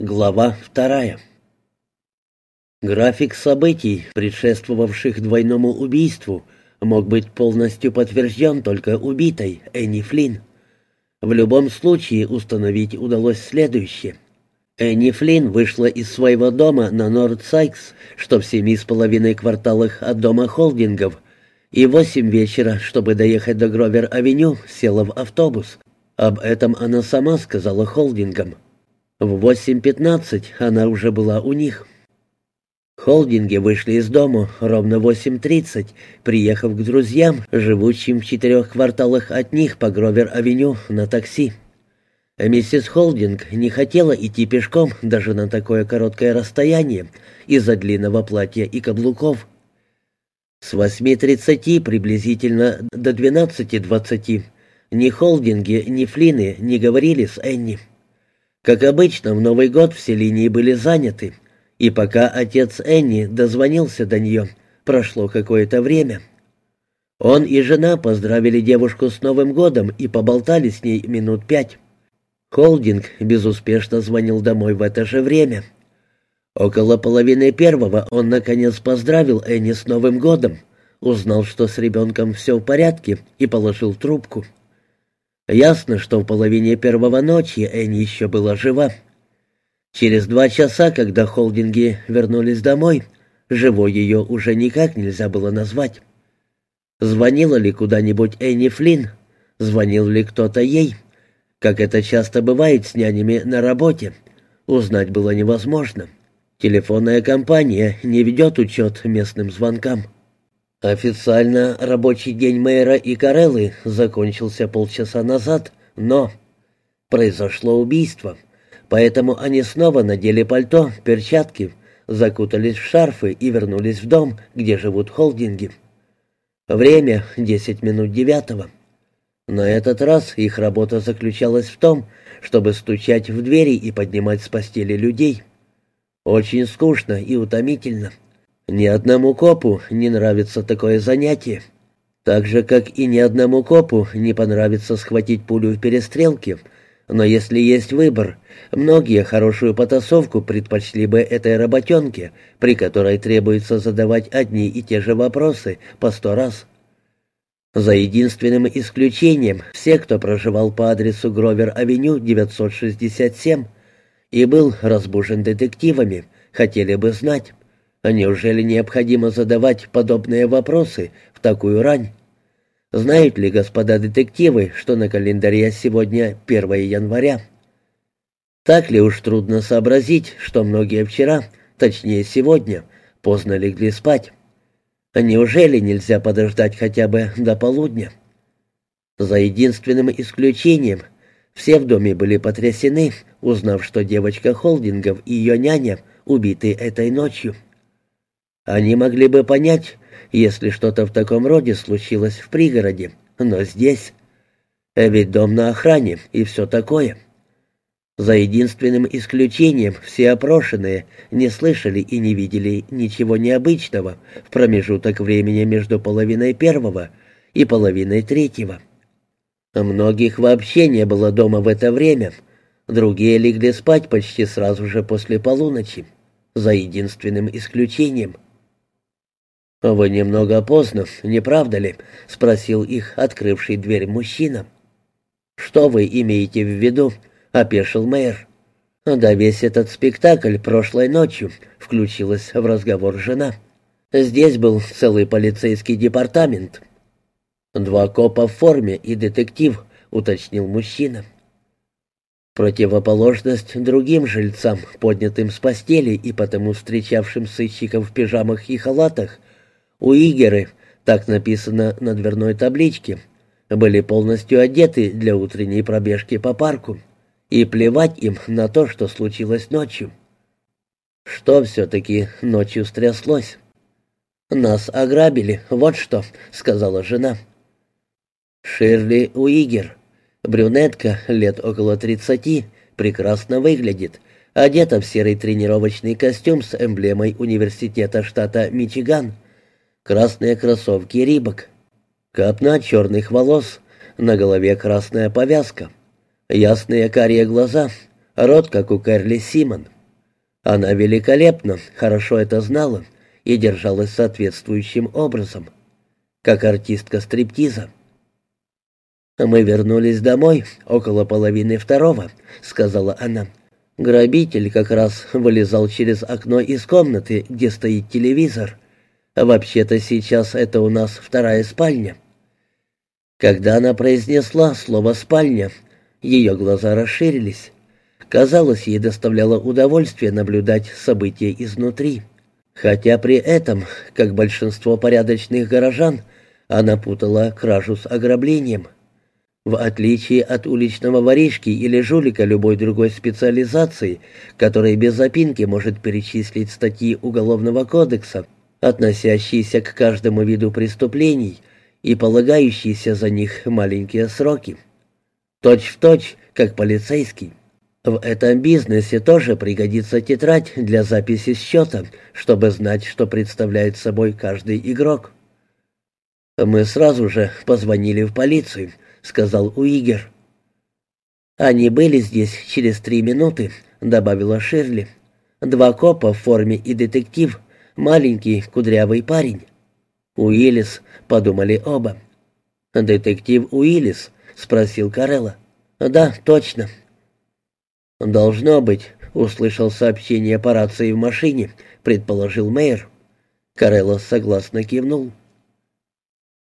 Глава вторая. График событий, предшествовавших двойному убийству, мог быть полностью подтвержден только убитой Энни Флинн. В любом случае установить удалось следующее. Энни Флинн вышла из своего дома на Норд-Сайкс, что в семи с половиной кварталах от дома холдингов, и в восемь вечера, чтобы доехать до Гровер-авеню, села в автобус. Об этом она сама сказала холдингам. В 8.15 она уже была у них. Холдинги вышли из дома ровно в 8.30, приехав к друзьям, живущим в четырех кварталах от них по Гровер-авеню на такси. Миссис Холдинг не хотела идти пешком даже на такое короткое расстояние из-за длинного платья и каблуков. С 8.30 приблизительно до 12.20 ни Холдинги, ни Флины не говорили с Энни. Как обычно, в Новый год все линии были заняты, и пока отец Энни дозвонился до нее, прошло какое-то время. Он и жена поздравили девушку с Новым годом и поболтали с ней минут пять. Холдинг безуспешно звонил домой в это же время. Около половины первого он, наконец, поздравил Энни с Новым годом, узнал, что с ребенком все в порядке, и положил трубку. Ясно, что в половине первого ночи Энни еще была жива. Через два часа, когда холдинги вернулись домой, живой ее уже никак нельзя было назвать. Звонила ли куда-нибудь Энни Флинн? Звонил ли кто-то ей? Как это часто бывает с нянями на работе, узнать было невозможно. Телефонная компания не ведет учет местным звонкам. Официально рабочий день мэра и Кареллы закончился полчаса назад, но произошло убийство, поэтому они снова надели пальто, перчатки, закутались в шарфы и вернулись в дом, где живут холдинги. Время — десять минут девятого. На этот раз их работа заключалась в том, чтобы стучать в двери и поднимать с постели людей. Очень скучно и утомительно — ни одному копу не нравится такое занятие. Так же, как и ни одному копу не понравится схватить пулю в перестрелке. Но если есть выбор, многие хорошую потасовку предпочли бы этой работенке, при которой требуется задавать одни и те же вопросы по сто раз. За единственным исключением, все, кто проживал по адресу Гровер-авеню 967 и был разбужен детективами, хотели бы знать, неужели необходимо задавать подобные вопросы в такую рань? Знают ли господа детективы, что на календаре сегодня 1 января? Так ли уж трудно сообразить, что многие вчера, точнее сегодня, поздно легли спать? А неужели нельзя подождать хотя бы до полудня? За единственным исключением, все в доме были потрясены, узнав, что девочка Холдингов и ее няня убиты этой ночью. Они могли бы понять, если что-то в таком роде случилось в пригороде, но здесь... Ведь дом на охране и все такое. За единственным исключением все опрошенные не слышали и не видели ничего необычного в промежуток времени между половиной первого и половиной третьего. Многих вообще не было дома в это время, другие легли спать почти сразу же после полуночи, за единственным исключением — «Вы немного поздно, не правда ли?» — спросил их открывший дверь мужчина. «Что вы имеете в виду?» — опешил мэр. «Да весь этот спектакль прошлой ночью», — включилась в разговор жена. «Здесь был целый полицейский департамент». «Два копа в форме и детектив», — уточнил мужчина. Противоположность другим жильцам, поднятым с постели и потому встречавшим сыщиков в пижамах и халатах, Уигеры, так написано на дверной табличке, были полностью одеты для утренней пробежки по парку, и плевать им на то, что случилось ночью. Что все-таки ночью стряслось? «Нас ограбили, вот что», — сказала жена. Ширли Уигер, брюнетка, лет около тридцати, прекрасно выглядит, одета в серый тренировочный костюм с эмблемой университета штата Мичиган — красные кроссовки «Рибок», копна черных волос, на голове красная повязка, ясные карие глаза, Рот, как у Кэрли Симон. Она великолепно, хорошо это знала и держалась соответствующим образом, как артистка стриптиза. «Мы вернулись домой около половины второго», — сказала она. Грабитель как раз вылезал через окно из комнаты, где стоит телевизор. Вообще-то сейчас это у нас вторая спальня. Когда она произнесла слово «спальня», ее глаза расширились. Казалось, ей доставляло удовольствие наблюдать события изнутри. Хотя при этом, как большинство порядочных горожан, она путала кражу с ограблением — в отличие от уличного воришки или жулика любой другой специализации, который без запинки может перечислить статьи Уголовного кодекса, относящиеся к каждому виду преступлений и полагающиеся за них маленькие сроки. Точь в точь, как полицейский. В этом бизнесе тоже пригодится тетрадь для записи счета, чтобы знать, что представляет собой каждый игрок. Мы сразу же позвонили в полицию, — сказал Уигер. «Они были здесь через три минуты», — добавила Ширли. «Два копа в форме и детектив, маленький кудрявый парень». «Уиллис», — подумали оба. «Детектив Уиллис?» — спросил Карелла. «Да, точно». «Должно быть», — услышал сообщение по рации в машине, — предположил мэр. Карелла согласно кивнул.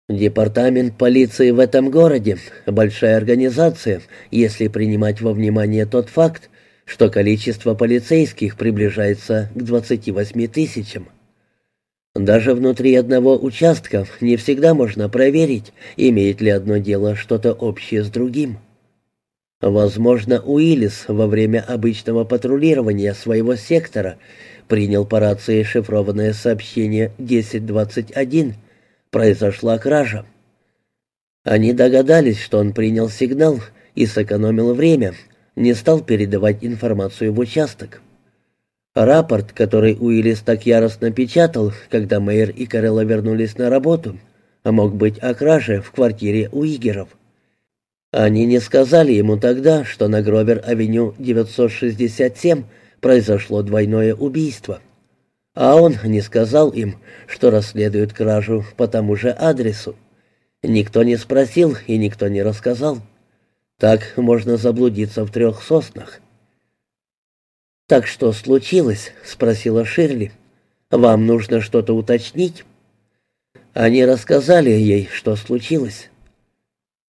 Департамент полиции в этом городе — большая организация, если принимать во внимание тот факт, что количество полицейских приближается к 28 тысячам. Даже внутри одного участка не всегда можно проверить, имеет ли одно дело что-то общее с другим. Возможно, Уиллис во время обычного патрулирования своего сектора принял по рации шифрованное сообщение 1021 произошла кража. Они догадались, что он принял сигнал и сэкономил время, не стал передавать информацию в участок. Рапорт, который Уиллис так яростно печатал, когда Мэйр и Карелла вернулись на работу, мог быть о краже в квартире Уигеров. Они не сказали ему тогда, что на Гровер-авеню 967 произошло двойное убийство. А он не сказал им, что расследует кражу по тому же адресу. Никто не спросил и никто не рассказал. Так можно заблудиться в трех соснах. «Так что случилось?» — спросила Ширли. «Вам нужно что-то уточнить?» Они рассказали ей, что случилось.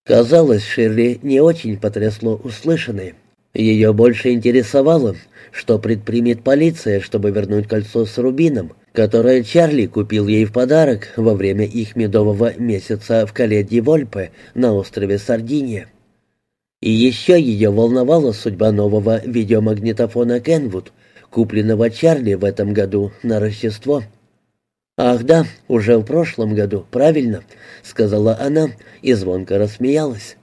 Казалось, Ширли не очень потрясло услышанное. Ее больше интересовало, что предпримет полиция, чтобы вернуть кольцо с рубином, которое Чарли купил ей в подарок во время их медового месяца в Каледи Вольпе на острове Сардиния. И еще ее волновала судьба нового видеомагнитофона «Кенвуд», купленного Чарли в этом году на Рождество. «Ах да, уже в прошлом году, правильно», — сказала она и звонко рассмеялась.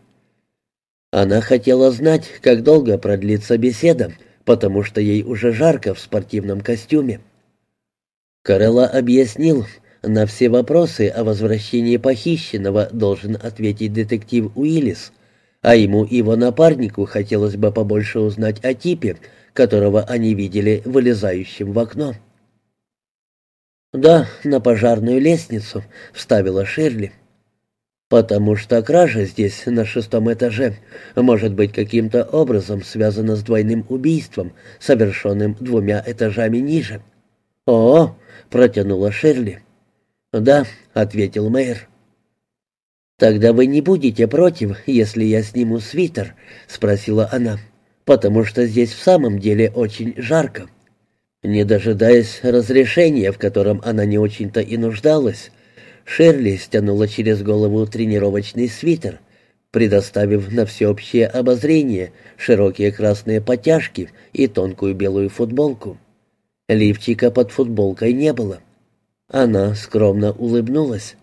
Она хотела знать, как долго продлится беседа, потому что ей уже жарко в спортивном костюме. Карелла объяснил, на все вопросы о возвращении похищенного должен ответить детектив Уиллис, а ему и его напарнику хотелось бы побольше узнать о типе, которого они видели вылезающим в окно. «Да, на пожарную лестницу», — вставила Ширли потому что кража здесь, на шестом этаже, может быть каким-то образом связана с двойным убийством, совершенным двумя этажами ниже. «О!» — протянула Ширли. «Да», — ответил мэр. «Тогда вы не будете против, если я сниму свитер?» — спросила она. «Потому что здесь в самом деле очень жарко». Не дожидаясь разрешения, в котором она не очень-то и нуждалась, Шерли стянула через голову тренировочный свитер, предоставив на всеобщее обозрение широкие красные потяжки и тонкую белую футболку. Лифчика под футболкой не было. Она скромно улыбнулась.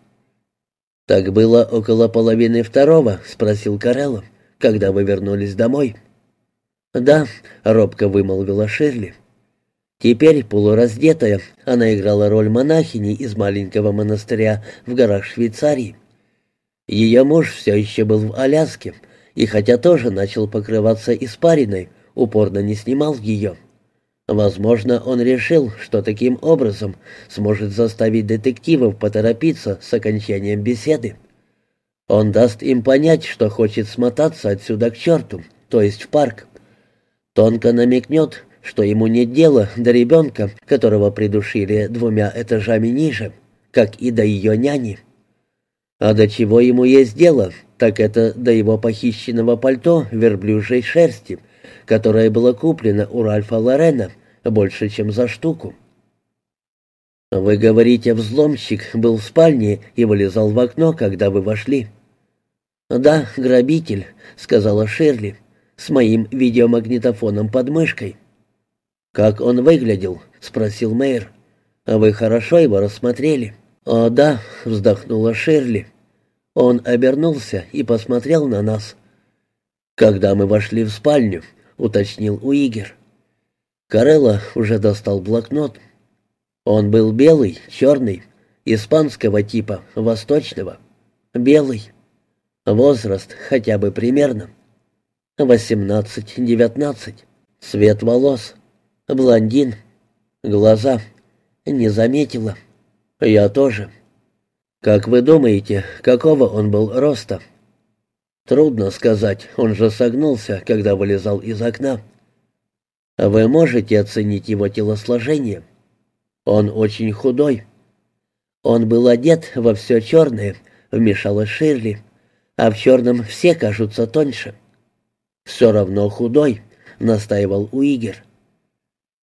«Так было около половины второго?» — спросил Карелло, «когда вы вернулись домой». «Да», — робко вымолвила Шерли. Теперь, полураздетая, она играла роль монахини из маленького монастыря в горах Швейцарии. Ее муж все еще был в Аляске, и хотя тоже начал покрываться испариной, упорно не снимал ее. Возможно, он решил, что таким образом сможет заставить детективов поторопиться с окончанием беседы. Он даст им понять, что хочет смотаться отсюда к черту, то есть в парк. Тонко намекнет, что ему нет дела до ребенка, которого придушили двумя этажами ниже, как и до ее няни. А до чего ему есть дело, так это до его похищенного пальто верблюжьей шерсти, которое было куплено у Ральфа Лорена больше, чем за штуку. «Вы говорите, взломщик был в спальне и вылезал в окно, когда вы вошли?» «Да, грабитель», — сказала Шерли, — «с моим видеомагнитофоном под мышкой». «Как он выглядел?» — спросил мэр. «А вы хорошо его рассмотрели?» «О, да», — вздохнула Шерли. Он обернулся и посмотрел на нас. «Когда мы вошли в спальню», — уточнил Уигер. Карелла уже достал блокнот. Он был белый, черный, испанского типа, восточного. Белый. Возраст хотя бы примерно. Восемнадцать-девятнадцать. Цвет волос. Блондин. Глаза. Не заметила. Я тоже. Как вы думаете, какого он был роста? Трудно сказать, он же согнулся, когда вылезал из окна. Вы можете оценить его телосложение? Он очень худой. Он был одет во все черное, вмешалась Ширли, а в черном все кажутся тоньше. Все равно худой, настаивал Уигер.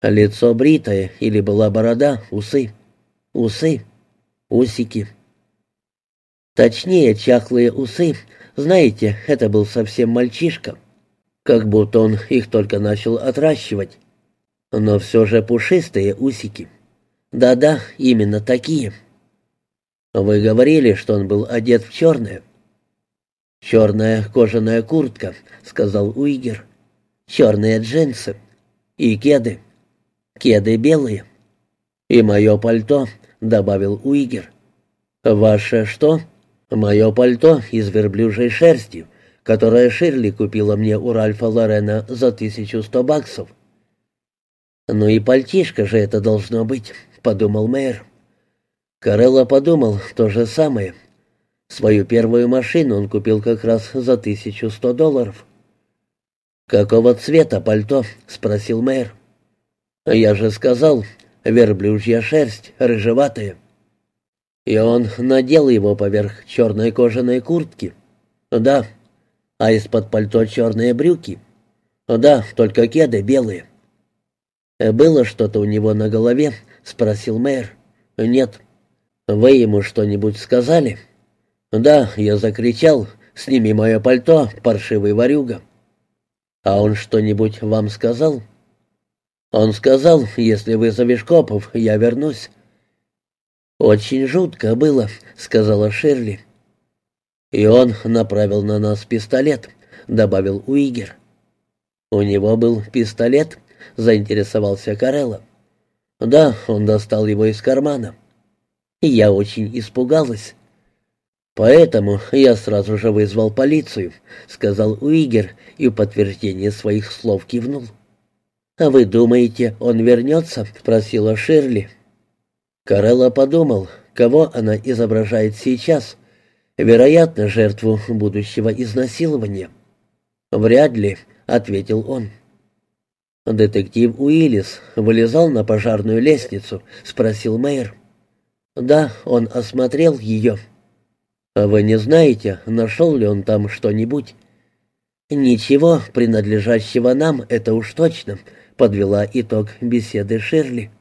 Лицо бритое или была борода, усы. Усы, усики. Точнее, чахлые усы. Знаете, это был совсем мальчишка как будто он их только начал отращивать. Но все же пушистые усики. Да-да, именно такие. Вы говорили, что он был одет в черное. «Черная кожаная куртка», — сказал Уигер. «Черные джинсы. И кеды. Кеды белые. И мое пальто», — добавил Уигер. «Ваше что?» «Мое пальто из верблюжьей шерсти», которое Ширли купила мне у Ральфа Лорена за 1100 баксов. «Ну и пальтишко же это должно быть», — подумал мэр. Карелла подумал то же самое. Свою первую машину он купил как раз за 1100 долларов. «Какого цвета пальто?» — спросил мэр. «Я же сказал, верблюжья шерсть, рыжеватая». И он надел его поверх черной кожаной куртки. «Да, а из-под пальто черные брюки. Да, только кеды белые. «Было что-то у него на голове?» — спросил мэр. «Нет». «Вы ему что-нибудь сказали?» «Да, я закричал. Сними мое пальто, паршивый ворюга». «А он что-нибудь вам сказал?» «Он сказал, если вызовешь копов, я вернусь». «Очень жутко было», — сказала Шерли. «И он направил на нас пистолет», — добавил Уигер. «У него был пистолет?» — заинтересовался Карелла. «Да, он достал его из кармана». Я очень испугалась. «Поэтому я сразу же вызвал полицию», — сказал Уигер и в подтверждение своих слов кивнул. «А вы думаете, он вернется?» — спросила Ширли. Карелла подумал, кого она изображает сейчас — Вероятно, жертву будущего изнасилования. Вряд ли, ответил он. Детектив Уиллис вылезал на пожарную лестницу, спросил мэр. Да, он осмотрел ее. А вы не знаете, нашел ли он там что-нибудь? Ничего, принадлежащего нам, это уж точно, подвела итог беседы Ширли.